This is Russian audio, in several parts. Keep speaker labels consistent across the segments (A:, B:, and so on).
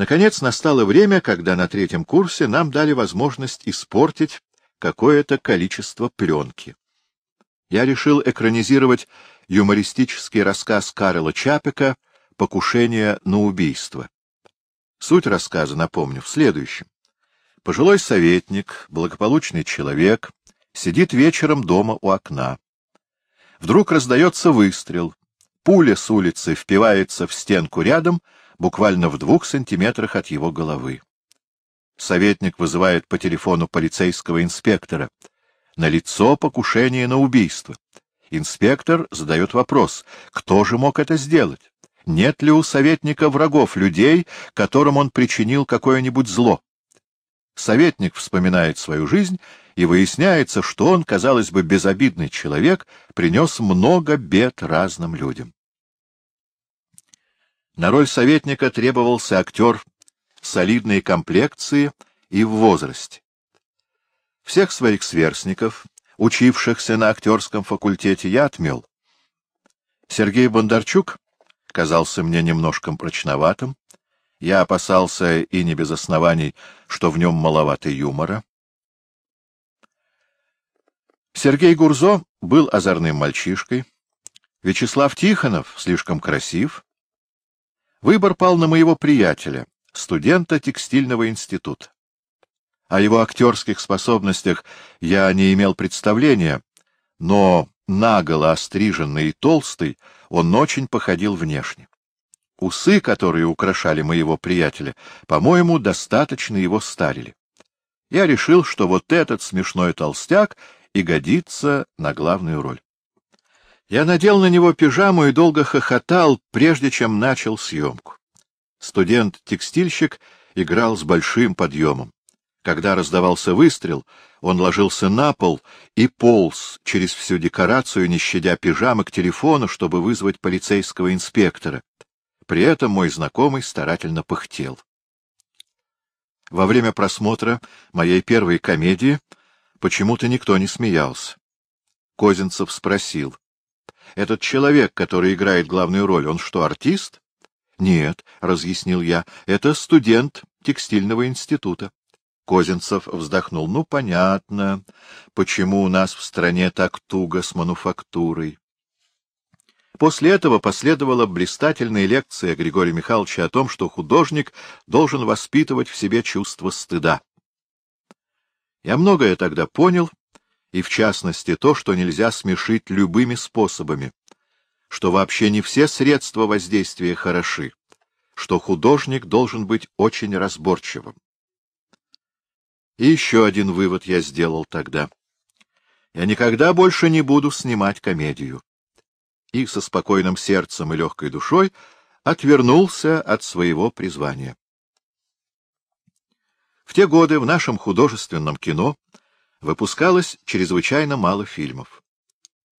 A: Наконец настало время, когда на третьем курсе нам дали возможность испортить какое-то количество пленки. Я решил экранизировать юмористический рассказ Карла Чапека «Покушение на убийство». Суть рассказа, напомню, в следующем. Пожилой советник, благополучный человек, сидит вечером дома у окна. Вдруг раздается выстрел. Пуля с улицы впивается в стенку рядом, буквально в двух сантиметрах от его головы. Советник вызывает по телефону полицейского инспектора. На лицо покушение на убийство. Инспектор задает вопрос, кто же мог это сделать? Нет ли у советника врагов, людей, которым он причинил какое-нибудь зло? Советник вспоминает свою жизнь, и выясняется, что он, казалось бы, безобидный человек, принес много бед разным людям. На роль советника требовался актер солидной комплекции и в возрасте. Всех своих сверстников, учившихся на актерском факультете, я отмел. Сергей Бондарчук казался мне немножко прочноватым. Я опасался, и не без оснований, что в нем маловато юмора. Сергей Гурзо был озорным мальчишкой. Вячеслав Тихонов слишком красив. Выбор пал на моего приятеля, студента текстильного института. О его актерских способностях я не имел представления, но наголо остриженный и толстый он очень походил внешне. Усы, которые украшали моего приятеля, по-моему, достаточно его старили. Я решил, что вот этот смешной толстяк и годится на главную роль. Я надел на него пижаму и долго хохотал, прежде чем начал съемку. Студент-текстильщик играл с большим подъемом. Когда раздавался выстрел, он ложился на пол и полз через всю декорацию, не щадя пижамы, к телефону, чтобы вызвать полицейского инспектора. При этом мой знакомый старательно пыхтел. Во время просмотра моей первой комедии Почему-то никто не смеялся. Козинцев спросил. — Этот человек, который играет главную роль, он что, артист? — Нет, — разъяснил я, — это студент текстильного института. Козинцев вздохнул. — Ну, понятно, почему у нас в стране так туго с мануфактурой. После этого последовала блистательная лекция Григория Михайловича о том, что художник должен воспитывать в себе чувство стыда. Я многое тогда понял, и в частности то, что нельзя смешить любыми способами, что вообще не все средства воздействия хороши, что художник должен быть очень разборчивым. И еще один вывод я сделал тогда. Я никогда больше не буду снимать комедию. И со спокойным сердцем и легкой душой отвернулся от своего призвания. В те годы в нашем художественном кино выпускалось чрезвычайно мало фильмов.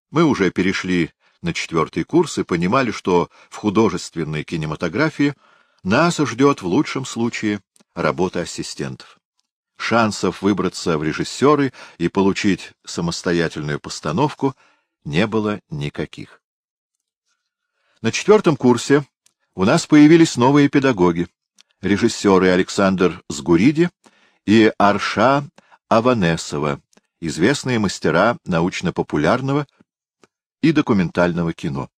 A: Мы уже перешли на четвертый курс и понимали, что в художественной кинематографии нас ждет в лучшем случае работа ассистентов. Шансов выбраться в режиссеры и получить самостоятельную постановку не было никаких. На четвертом курсе у нас появились новые педагоги, режиссеры Александр Сгуриди и Арша Аванесова, известные мастера научно-популярного и документального кино.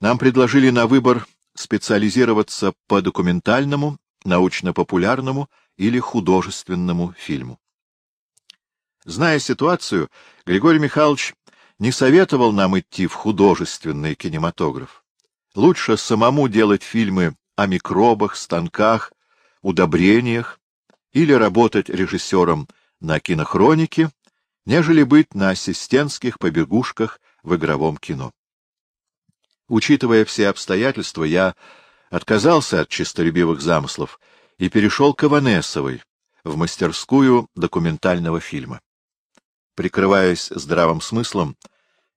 A: Нам предложили на выбор специализироваться по документальному, научно-популярному или художественному фильму. Зная ситуацию, Григорий Михайлович не советовал нам идти в художественный кинематограф. Лучше самому делать фильмы о микробах, станках, удобрениях или работать режиссером на кинохронике, нежели быть на ассистентских побегушках в игровом кино. Учитывая все обстоятельства, я отказался от честолюбивых замыслов и перешел к Иванесовой, в мастерскую документального фильма. Прикрываясь здравым смыслом,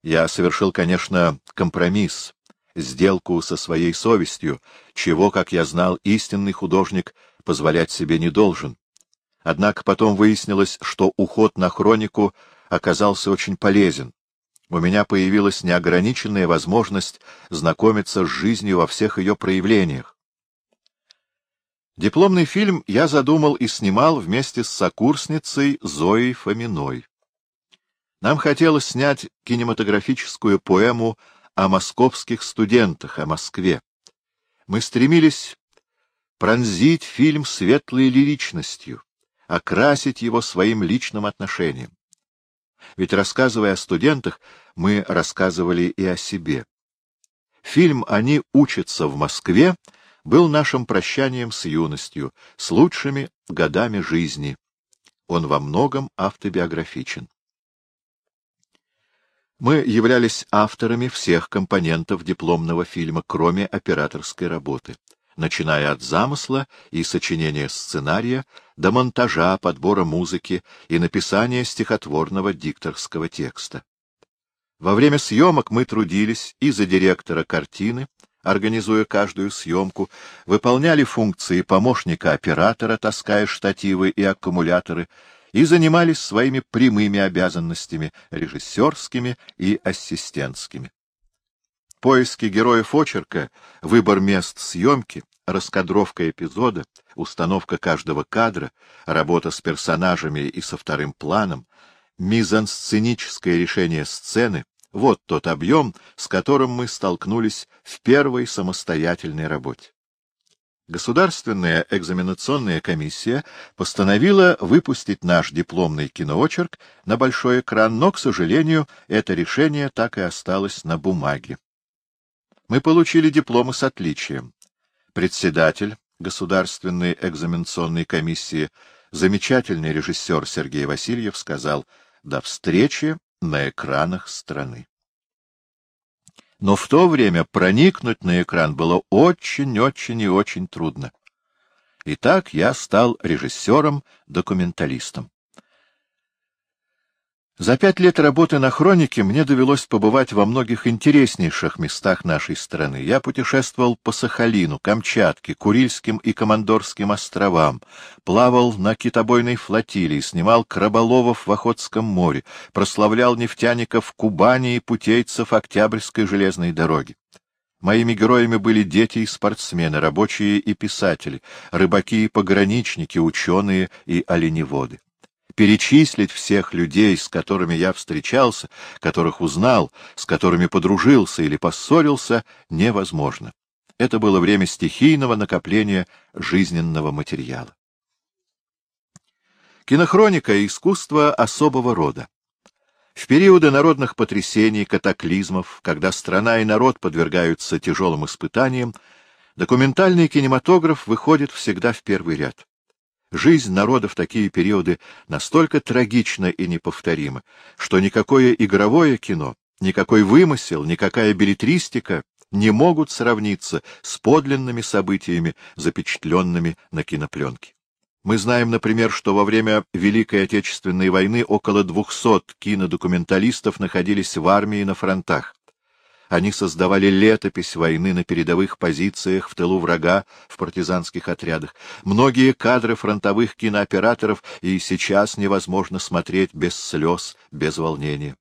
A: я совершил, конечно, компромисс, сделку со своей совестью, чего, как я знал, истинный художник позволять себе не должен, Однако потом выяснилось, что уход на хронику оказался очень полезен. У меня появилась неограниченная возможность знакомиться с жизнью во всех ее проявлениях. Дипломный фильм я задумал и снимал вместе с сокурсницей Зоей Фоминой. Нам хотелось снять кинематографическую поэму о московских студентах, о Москве. Мы стремились пронзить фильм светлой лиричностью, окрасить его своим личным отношением. Ведь, рассказывая о студентах, мы рассказывали и о себе. Фильм «Они учатся в Москве» был нашим прощанием с юностью, с лучшими годами жизни. Он во многом автобиографичен. Мы являлись авторами всех компонентов дипломного фильма, кроме операторской работы, начиная от замысла и сочинения сценария до монтажа, подбора музыки и написания стихотворного дикторского текста. Во время съемок мы трудились и за директора картины, организуя каждую съемку, выполняли функции помощника оператора, таская штативы и аккумуляторы, и занимались своими прямыми обязанностями, режиссерскими и ассистентскими. Поиски героев очерка, выбор мест съемки, раскадровка эпизода, установка каждого кадра, работа с персонажами и со вторым планом, мизансценическое решение сцены — вот тот объем, с которым мы столкнулись в первой самостоятельной работе. Государственная экзаменационная комиссия постановила выпустить наш дипломный киноочерк на большой экран, но, к сожалению, это решение так и осталось на бумаге. Мы получили дипломы с отличием. Председатель Государственной экзаменационной комиссии, замечательный режиссер Сергей Васильев, сказал «До встречи на экранах страны» но в то время проникнуть на экран было очень-очень и очень трудно. Итак, я стал режиссером-документалистом. За пять лет работы на хронике мне довелось побывать во многих интереснейших местах нашей страны. Я путешествовал по Сахалину, Камчатке, Курильским и Командорским островам, плавал на китобойной флотилии, снимал краболовов в Охотском море, прославлял нефтяников в Кубани и путейцев Октябрьской железной дороги. Моими героями были дети и спортсмены, рабочие и писатели, рыбаки и пограничники, ученые и оленеводы перечислить всех людей, с которыми я встречался, которых узнал, с которыми подружился или поссорился, невозможно. Это было время стихийного накопления жизненного материала. Кинохроника — искусство особого рода. В периоды народных потрясений, катаклизмов, когда страна и народ подвергаются тяжелым испытаниям, документальный кинематограф выходит всегда в первый ряд. Жизнь народа в такие периоды настолько трагична и неповторима, что никакое игровое кино, никакой вымысел, никакая билетристика не могут сравниться с подлинными событиями, запечатленными на кинопленке. Мы знаем, например, что во время Великой Отечественной войны около 200 кинодокументалистов находились в армии на фронтах. Они создавали летопись войны на передовых позициях в тылу врага в партизанских отрядах. Многие кадры фронтовых кинооператоров и сейчас невозможно смотреть без слез, без волнения.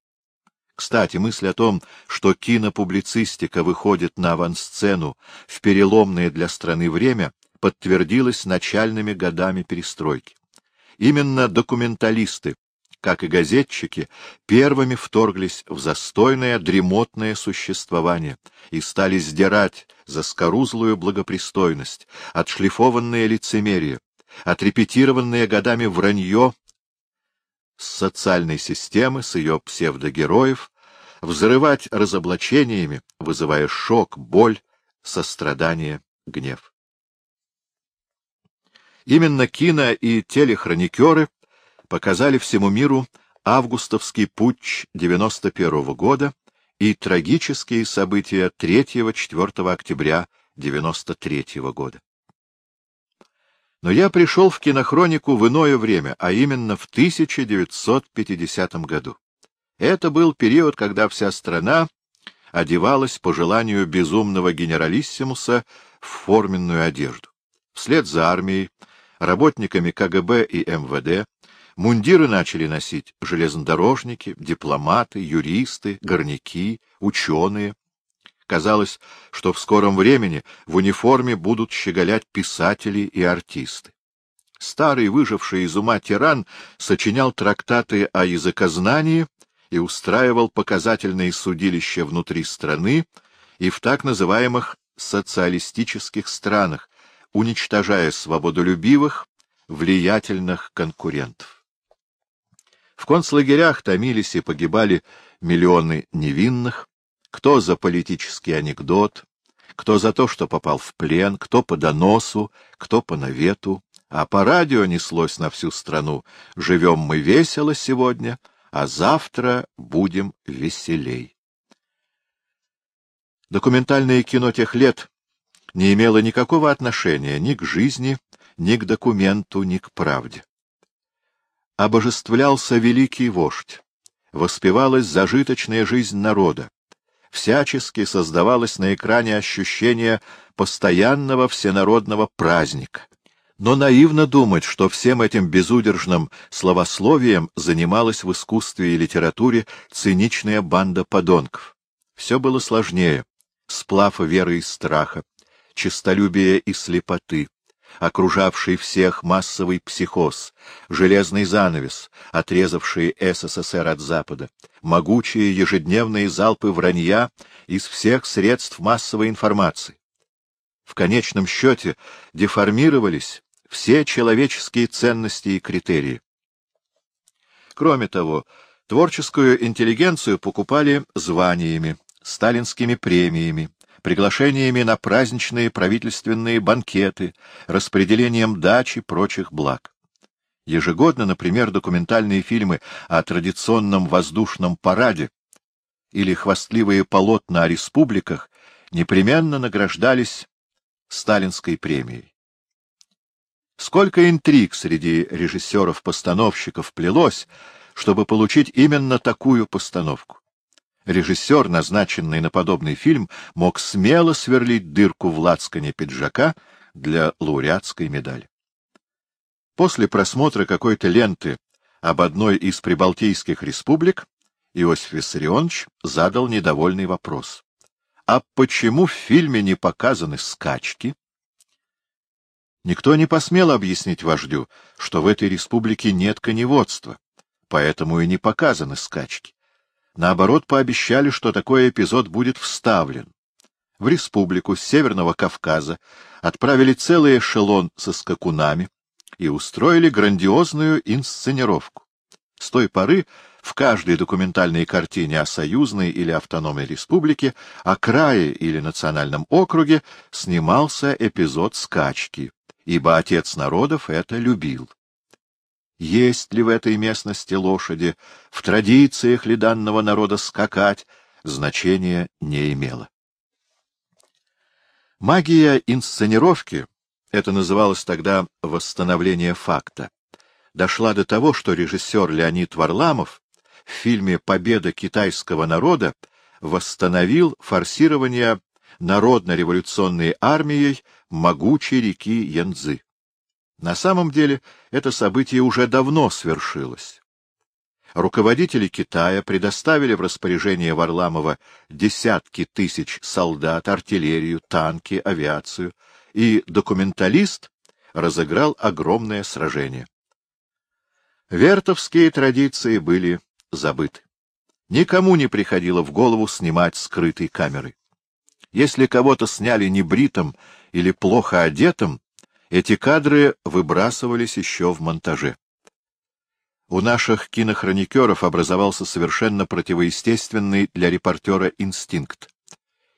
A: Кстати, мысль о том, что кинопублицистика выходит на авансцену в переломное для страны время, подтвердилась начальными годами перестройки. Именно документалисты как и газетчики, первыми вторглись в застойное дремотное существование и стали сдирать заскорузлую благопристойность, отшлифованное лицемерие, отрепетированное годами вранье с социальной системы, с ее псевдогероев, взрывать разоблачениями, вызывая шок, боль, сострадание, гнев. Именно кино и телехроникеры показали всему миру августовский путч 91 -го года и трагические события 3-4 октября 93 -го года. Но я пришел в кинохронику в иное время, а именно в 1950 году. Это был период, когда вся страна одевалась по желанию безумного генералиссимуса в форменную одежду. Вслед за армией, работниками КГБ и МВД, Мундиры начали носить железнодорожники, дипломаты, юристы, горняки, ученые. казалось, что в скором времени в униформе будут щеголять писатели и артисты. Старый, выживший из ума тиран, сочинял трактаты о языкознании и устраивал показательные судилища внутри страны и в так называемых социалистических странах, уничтожая свободолюбивых, влиятельных конкурентов. В концлагерях томились и погибали миллионы невинных, кто за политический анекдот, кто за то, что попал в плен, кто по доносу, кто по навету, а по радио неслось на всю страну «Живем мы весело сегодня, а завтра будем веселей». Документальное кино тех лет не имело никакого отношения ни к жизни, ни к документу, ни к правде. Обожествлялся великий вождь, воспевалась зажиточная жизнь народа, всячески создавалось на экране ощущение постоянного всенародного праздника. Но наивно думать, что всем этим безудержным словословием занималась в искусстве и литературе циничная банда подонков. Все было сложнее. Сплав веры и страха, честолюбия и слепоты, окружавший всех массовый психоз, железный занавес, отрезавший СССР от Запада, могучие ежедневные залпы вранья из всех средств массовой информации. В конечном счете деформировались все человеческие ценности и критерии. Кроме того, творческую интеллигенцию покупали званиями, сталинскими премиями, приглашениями на праздничные правительственные банкеты, распределением дач и прочих благ. Ежегодно, например, документальные фильмы о традиционном воздушном параде или хвастливые полотна о республиках непременно награждались сталинской премией. Сколько интриг среди режиссеров-постановщиков плелось, чтобы получить именно такую постановку. Режиссер, назначенный на подобный фильм, мог смело сверлить дырку в лацкане пиджака для лауреатской медали. После просмотра какой-то ленты об одной из прибалтийских республик Иосиф Виссарионович задал недовольный вопрос. А почему в фильме не показаны скачки? Никто не посмел объяснить вождю, что в этой республике нет коневодства, поэтому и не показаны скачки. Наоборот, пообещали, что такой эпизод будет вставлен. В республику с Северного Кавказа отправили целый эшелон со скакунами и устроили грандиозную инсценировку. С той поры в каждой документальной картине о союзной или автономной республике, о крае или национальном округе снимался эпизод скачки ибо отец народов это любил. Есть ли в этой местности лошади, в традициях ли данного народа скакать, значения не имело. Магия инсценировки, это называлось тогда восстановление факта, дошла до того, что режиссер Леонид Варламов в фильме «Победа китайского народа» восстановил форсирование народно-революционной армией могучей реки Янцзы. На самом деле это событие уже давно свершилось. Руководители Китая предоставили в распоряжение Варламова десятки тысяч солдат, артиллерию, танки, авиацию, и документалист разыграл огромное сражение. Вертовские традиции были забыты. Никому не приходило в голову снимать скрытой камерой. Если кого-то сняли небритым или плохо одетым, эти кадры выбрасывались еще в монтаже. У наших кинохроникеров образовался совершенно противоестественный для репортера инстинкт.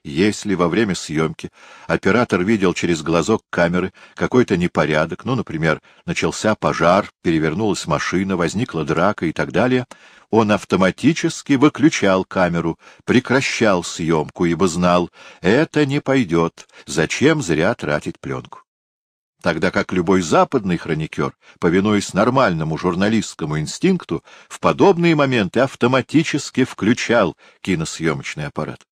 A: Если во время съемки оператор видел через глазок камеры какой-то непорядок, ну, например, начался пожар, перевернулась машина, возникла драка и так далее, он автоматически выключал камеру, прекращал съемку, ибо знал, это не пойдет, зачем зря тратить пленку. Тогда как любой западный хроникер, повинуясь нормальному журналистскому инстинкту, в подобные моменты автоматически включал киносъемочный аппарат.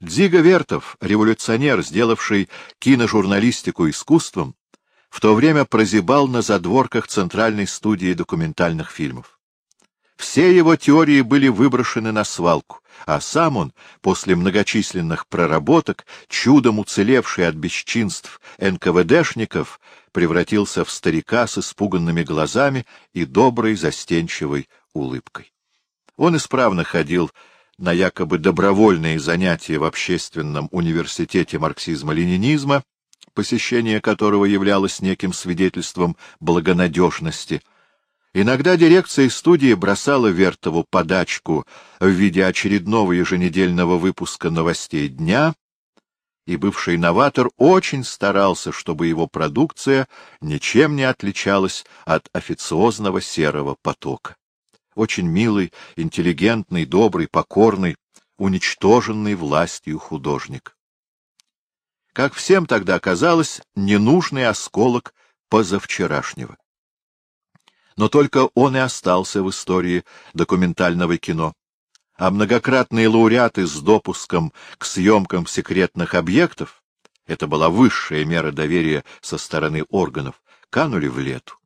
A: Дзига Вертов, революционер, сделавший киножурналистику искусством, в то время прозябал на задворках Центральной студии документальных фильмов. Все его теории были выброшены на свалку, а сам он, после многочисленных проработок, чудом уцелевший от бесчинств НКВДшников, превратился в старика с испуганными глазами и доброй застенчивой улыбкой. Он исправно ходил на якобы добровольные занятия в общественном университете марксизма-ленинизма, посещение которого являлось неким свидетельством благонадежности. Иногда дирекция студии бросала Вертову подачку в виде очередного еженедельного выпуска новостей дня, и бывший новатор очень старался, чтобы его продукция ничем не отличалась от официозного серого потока. Очень милый, интеллигентный, добрый, покорный, уничтоженный властью художник как всем тогда казалось, ненужный осколок позавчерашнего. Но только он и остался в истории документального кино, а многократные лауреаты с допуском к съемкам секретных объектов — это была высшая мера доверия со стороны органов — канули в лету.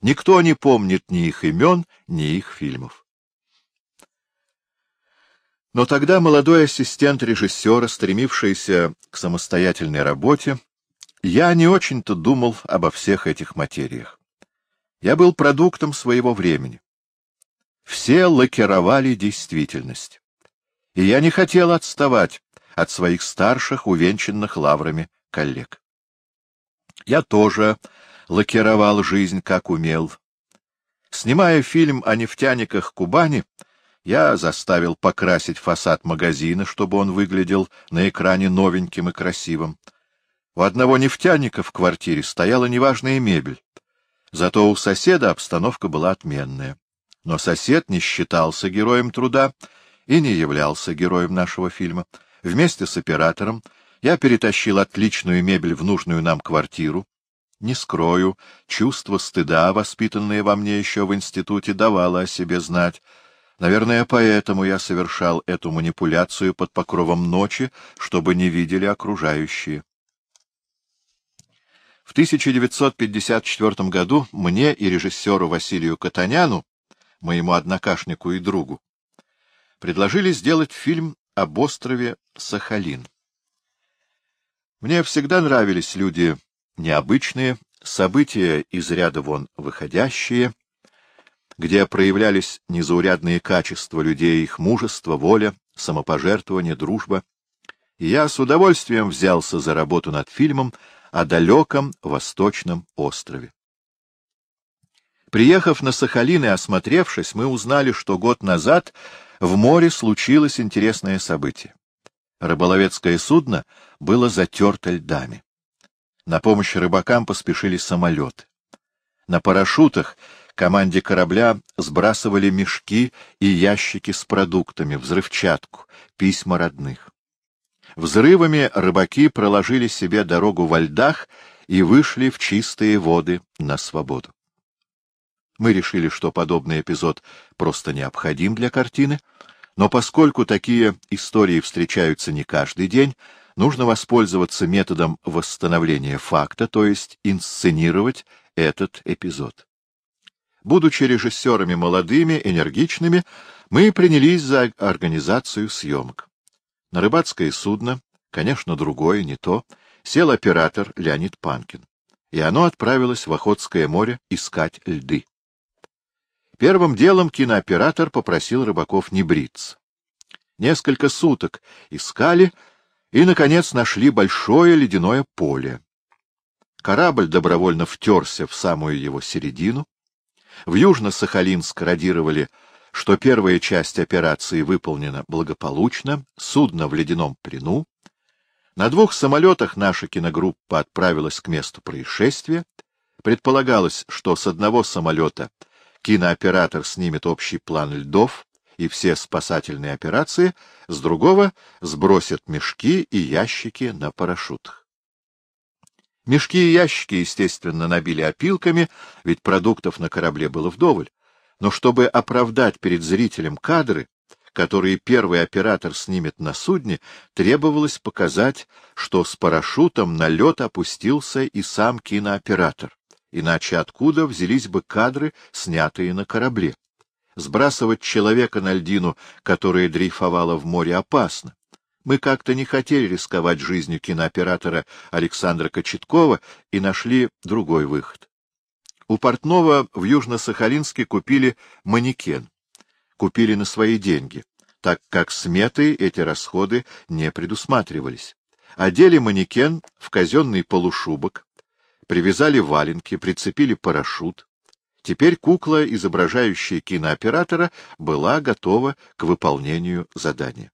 A: Никто не помнит ни их имен, ни их фильмов. Но тогда молодой ассистент режиссера, стремившийся к самостоятельной работе, я не очень-то думал обо всех этих материях. Я был продуктом своего времени. Все лакировали действительность. И я не хотел отставать от своих старших, увенчанных лаврами коллег. Я тоже лакировал жизнь, как умел. Снимая фильм о нефтяниках Кубани, я заставил покрасить фасад магазина, чтобы он выглядел на экране новеньким и красивым. У одного нефтяника в квартире стояла неважная мебель. Зато у соседа обстановка была отменная. Но сосед не считался героем труда и не являлся героем нашего фильма. Вместе с оператором я перетащил отличную мебель в нужную нам квартиру. Не скрою, чувство стыда, воспитанное во мне еще в институте, давало о себе знать — Наверное, поэтому я совершал эту манипуляцию под покровом ночи, чтобы не видели окружающие. В 1954 году мне и режиссеру Василию Катаняну, моему однокашнику и другу, предложили сделать фильм об острове Сахалин. Мне всегда нравились люди необычные, события из ряда вон выходящие, где проявлялись незаурядные качества людей, их мужество, воля, самопожертвование, дружба. И я с удовольствием взялся за работу над фильмом о далеком восточном острове. Приехав на Сахалин и осмотревшись, мы узнали, что год назад в море случилось интересное событие. Рыболовецкое судно было затерто льдами. На помощь рыбакам поспешили самолеты. На парашютах команде корабля сбрасывали мешки и ящики с продуктами, взрывчатку, письма родных. Взрывами рыбаки проложили себе дорогу во льдах и вышли в чистые воды на свободу. Мы решили, что подобный эпизод просто необходим для картины, но поскольку такие истории встречаются не каждый день, нужно воспользоваться методом восстановления факта, то есть инсценировать этот эпизод. Будучи режиссерами молодыми, энергичными, мы принялись за организацию съемок. На рыбацкое судно, конечно, другое, не то, сел оператор Леонид Панкин, и оно отправилось в Охотское море искать льды. Первым делом кинооператор попросил рыбаков не бриться. Несколько суток искали и, наконец, нашли большое ледяное поле. Корабль добровольно втерся в самую его середину, в Южно-Сахалинск радировали, что первая часть операции выполнена благополучно, судно в ледяном плену. На двух самолетах наша киногруппа отправилась к месту происшествия. Предполагалось, что с одного самолета кинооператор снимет общий план льдов и все спасательные операции, с другого сбросят мешки и ящики на парашютах. Мешки и ящики, естественно, набили опилками, ведь продуктов на корабле было вдоволь. Но чтобы оправдать перед зрителем кадры, которые первый оператор снимет на судне, требовалось показать, что с парашютом на лед опустился и сам кинооператор. Иначе откуда взялись бы кадры, снятые на корабле? Сбрасывать человека на льдину, которая дрейфовала в море, опасно. Мы как-то не хотели рисковать жизнью кинооператора Александра Кочеткова и нашли другой выход. У портного в Южно-Сахалинске купили манекен. Купили на свои деньги, так как сметы эти расходы не предусматривались. Одели манекен в казенный полушубок, привязали валенки, прицепили парашют. Теперь кукла, изображающая кинооператора, была готова к выполнению задания.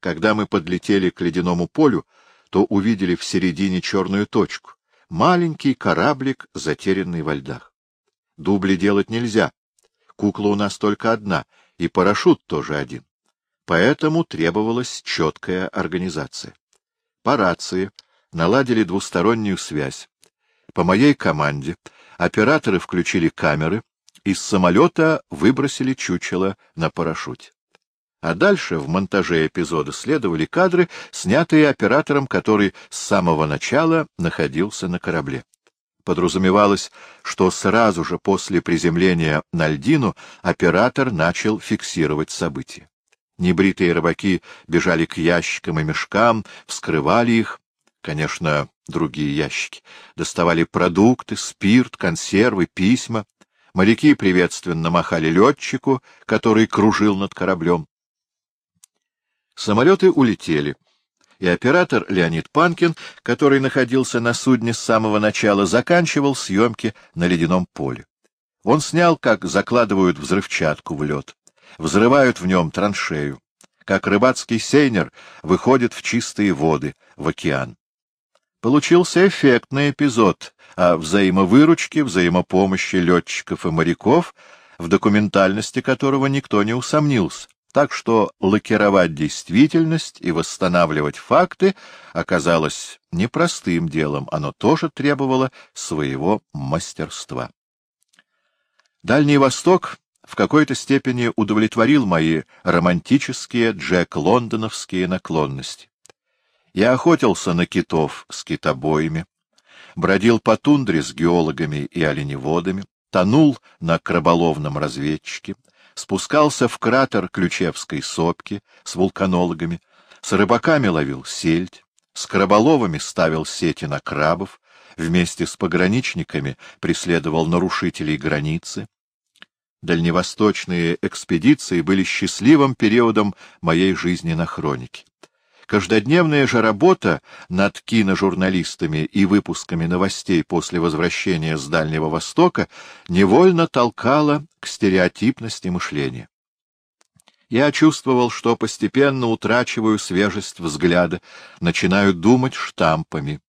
A: Когда мы подлетели к ледяному полю, то увидели в середине черную точку — маленький кораблик, затерянный во льдах. Дубли делать нельзя. Кукла у нас только одна, и парашют тоже один. Поэтому требовалась четкая организация. По рации наладили двустороннюю связь. По моей команде операторы включили камеры, из самолета выбросили чучело на парашюте. А дальше в монтаже эпизода следовали кадры, снятые оператором, который с самого начала находился на корабле. Подразумевалось, что сразу же после приземления на льдину оператор начал фиксировать события. Небритые рыбаки бежали к ящикам и мешкам, вскрывали их, конечно, другие ящики, доставали продукты, спирт, консервы, письма. Моряки приветственно махали летчику, который кружил над кораблем. Самолеты улетели, и оператор Леонид Панкин, который находился на судне с самого начала, заканчивал съемки на ледяном поле. Он снял, как закладывают взрывчатку в лед, взрывают в нем траншею, как рыбацкий сейнер выходит в чистые воды, в океан. Получился эффектный эпизод о взаимовыручке, взаимопомощи летчиков и моряков, в документальности которого никто не усомнился. Так что лакировать действительность и восстанавливать факты оказалось непростым делом, оно тоже требовало своего мастерства. Дальний Восток в какой-то степени удовлетворил мои романтические джек-лондоновские наклонности. Я охотился на китов с китобоями, бродил по тундре с геологами и оленеводами, тонул на краболовном разведчике, спускался в кратер Ключевской сопки с вулканологами, с рыбаками ловил сельдь, с краболовами ставил сети на крабов, вместе с пограничниками преследовал нарушителей границы. Дальневосточные экспедиции были счастливым периодом моей жизни на хронике. Каждодневная же работа над киножурналистами и выпусками новостей после возвращения с Дальнего Востока невольно толкала к стереотипности мышления. Я чувствовал, что постепенно утрачиваю свежесть взгляда, начинаю думать штампами.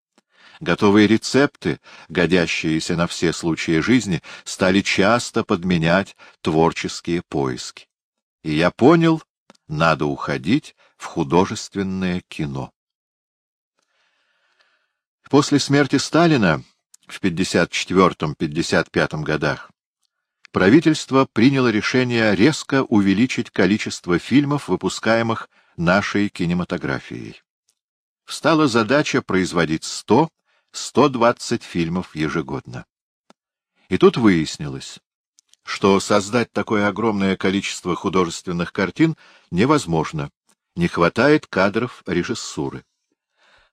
A: Готовые рецепты, годящиеся на все случаи жизни, стали часто подменять творческие поиски. И я понял, надо уходить в художественное кино. После смерти Сталина в 54-55 годах правительство приняло решение резко увеличить количество фильмов, выпускаемых нашей кинематографией. Встала задача производить 100-120 фильмов ежегодно. И тут выяснилось, что создать такое огромное количество художественных картин невозможно, не хватает кадров режиссуры.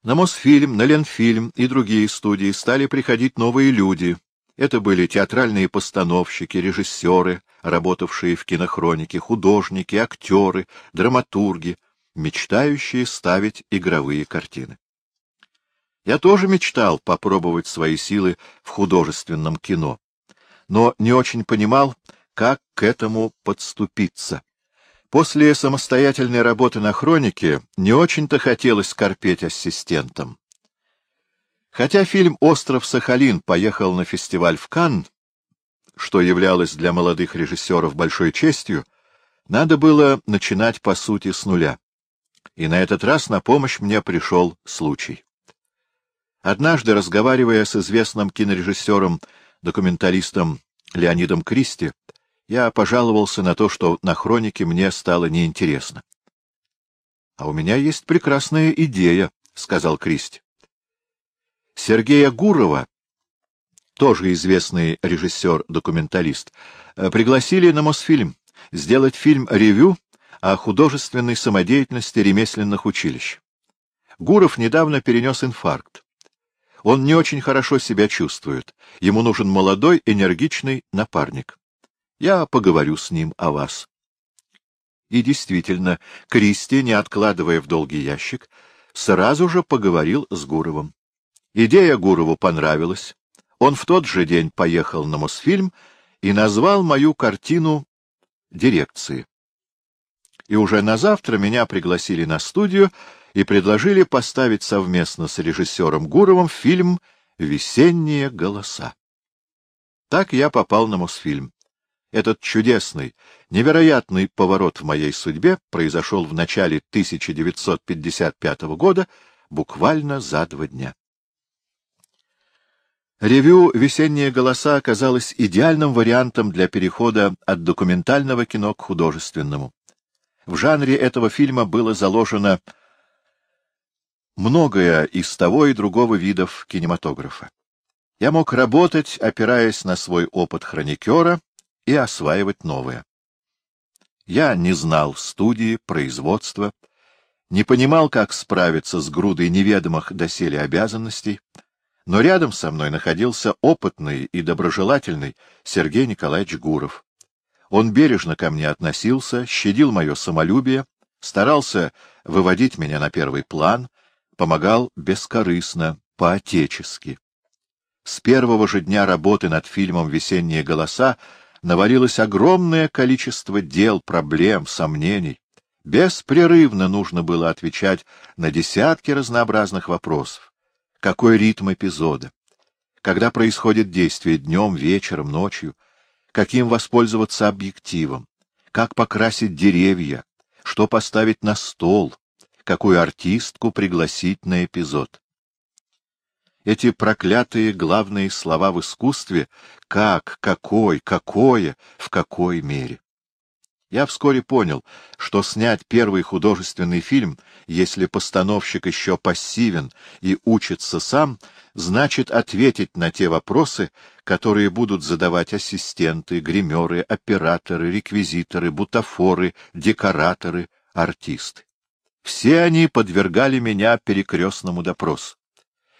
A: На Мосфильм, на Ленфильм и другие студии стали приходить новые люди. Это были театральные постановщики, режиссеры, работавшие в кинохронике, художники, актеры, драматурги, мечтающие ставить игровые картины. Я тоже мечтал попробовать свои силы в художественном кино, но не очень понимал, как к этому подступиться. После самостоятельной работы на хронике не очень-то хотелось скорпеть ассистентом. Хотя фильм «Остров Сахалин» поехал на фестиваль в Канн, что являлось для молодых режиссеров большой честью, надо было начинать, по сути, с нуля. И на этот раз на помощь мне пришел случай. Однажды, разговаривая с известным кинорежиссером, документалистом Леонидом Кристи, я пожаловался на то, что на хронике мне стало неинтересно. — А у меня есть прекрасная идея, — сказал Кристи. Сергея Гурова, тоже известный режиссер-документалист, э, пригласили на Мосфильм сделать фильм-ревю о художественной самодеятельности ремесленных училищ. Гуров недавно перенес инфаркт. Он не очень хорошо себя чувствует. Ему нужен молодой, энергичный напарник. Я поговорю с ним о вас. И действительно, Кристи, не откладывая в долгий ящик, сразу же поговорил с Гуровым. Идея Гурову понравилась. Он в тот же день поехал на Мосфильм и назвал мою картину дирекции. И уже на завтра меня пригласили на студию и предложили поставить совместно с режиссером Гуровым фильм «Весенние голоса». Так я попал на Мосфильм. Этот чудесный, невероятный поворот в моей судьбе произошел в начале 1955 года, буквально за два дня. Ревю «Весенние голоса» оказалось идеальным вариантом для перехода от документального кино к художественному. В жанре этого фильма было заложено многое из того и другого видов кинематографа. Я мог работать, опираясь на свой опыт хроникера, и осваивать новое. Я не знал студии, производства, не понимал, как справиться с грудой неведомых доселе обязанностей, но рядом со мной находился опытный и доброжелательный Сергей Николаевич Гуров. Он бережно ко мне относился, щадил мое самолюбие, старался выводить меня на первый план, помогал бескорыстно, по-отечески. С первого же дня работы над фильмом «Весенние голоса» навалилось огромное количество дел, проблем, сомнений. Беспрерывно нужно было отвечать на десятки разнообразных вопросов. Какой ритм эпизода? Когда происходит действие днем, вечером, ночью? Каким воспользоваться объективом? Как покрасить деревья? Что поставить на стол? Какую артистку пригласить на эпизод? Эти проклятые главные слова в искусстве «как», «какой», «какое», «в какой мере». Я вскоре понял, что снять первый художественный фильм, если постановщик еще пассивен и учится сам, значит ответить на те вопросы, которые будут задавать ассистенты, гримеры, операторы, реквизиторы, бутафоры, декораторы, артисты. Все они подвергали меня перекрестному допросу.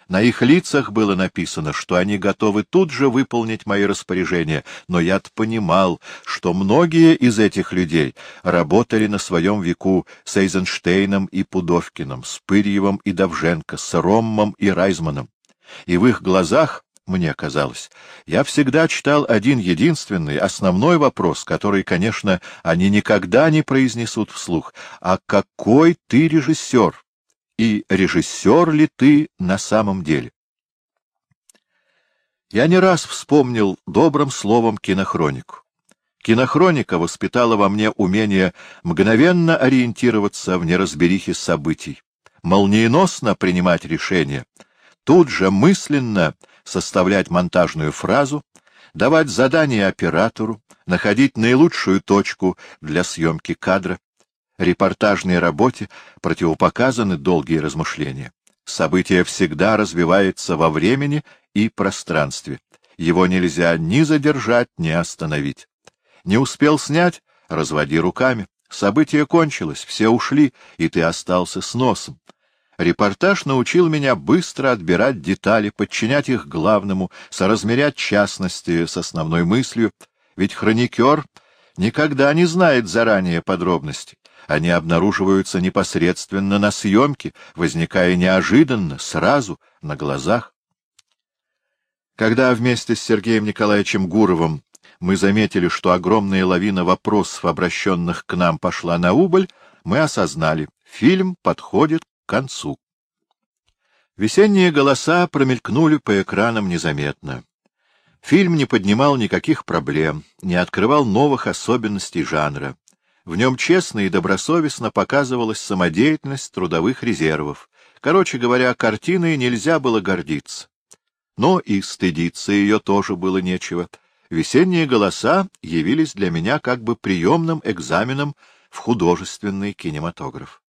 A: На их лицах было написано, что они готовы тут же выполнить мои распоряжения, но я понимал, что многие из этих людей работали на своем веку с Эйзенштейном и Пудовкиным, с Пырьевым и Давженко, с Роммом и Райзманом. И в их глазах мне казалось, я всегда читал один единственный, основной вопрос, который, конечно, они никогда не произнесут вслух. А какой ты режиссер? И режиссер ли ты на самом деле. Я не раз вспомнил добрым словом кинохронику. Кинохроника воспитала во мне умение мгновенно ориентироваться в неразберихе событий, молниеносно принимать решения, тут же мысленно составлять монтажную фразу, давать задание оператору, находить наилучшую точку для съемки кадра, репортажной работе противопоказаны долгие размышления. Событие всегда развивается во времени и пространстве. Его нельзя ни задержать, ни остановить. Не успел снять — разводи руками. Событие кончилось, все ушли, и ты остался с носом. Репортаж научил меня быстро отбирать детали, подчинять их главному, соразмерять частности с основной мыслью, ведь хроникер никогда не знает заранее подробностей они обнаруживаются непосредственно на съемке, возникая неожиданно, сразу, на глазах. Когда вместе с Сергеем Николаевичем Гуровым мы заметили, что огромная лавина вопросов, обращенных к нам, пошла на убыль, мы осознали — фильм подходит к концу. Весенние голоса промелькнули по экранам незаметно. Фильм не поднимал никаких проблем, не открывал новых особенностей жанра. В нем честно и добросовестно показывалась самодеятельность трудовых резервов. Короче говоря, картиной нельзя было гордиться. Но и стыдиться ее тоже было нечего. Весенние голоса явились для меня как бы приемным экзаменом в художественный кинематограф.